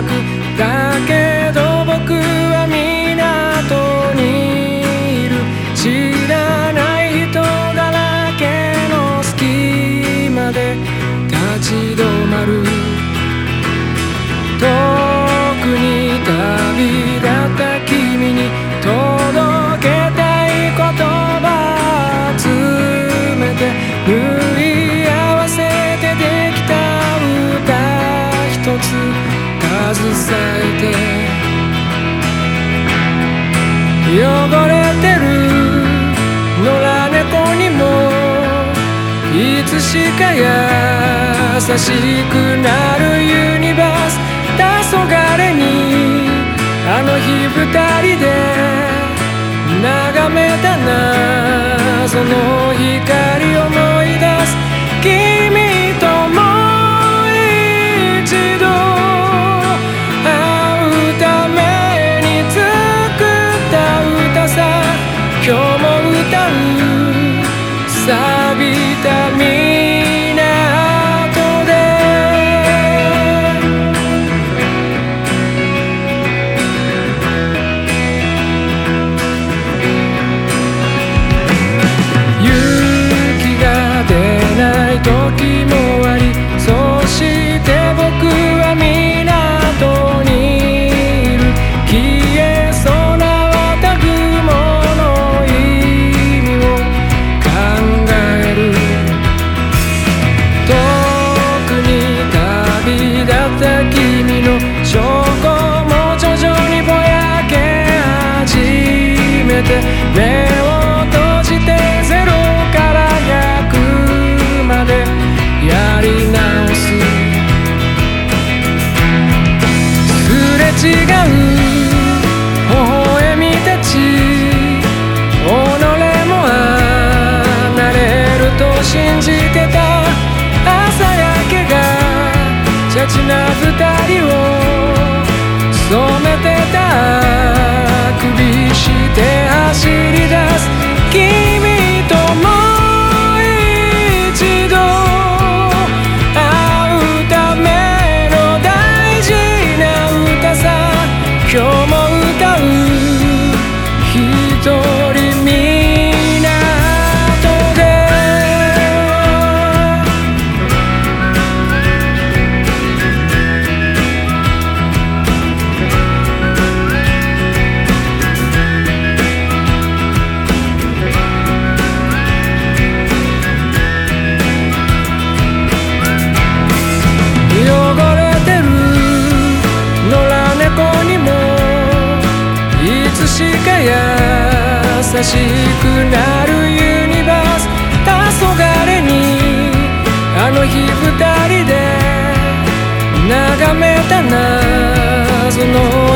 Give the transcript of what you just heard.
なくだけど僕は港にいる知らない人だらけの隙間で立ち止まる遠くに旅立った君に届けたい言葉集めて縫い合わせてできた歌一つ携えて。汚れてる野良猫にもいつしか優しくなるユニバース。黄昏にあの日二人で眺めた謎の光思びた道違う優しくなるユニバース。黄昏にあの日二人で眺めた謎の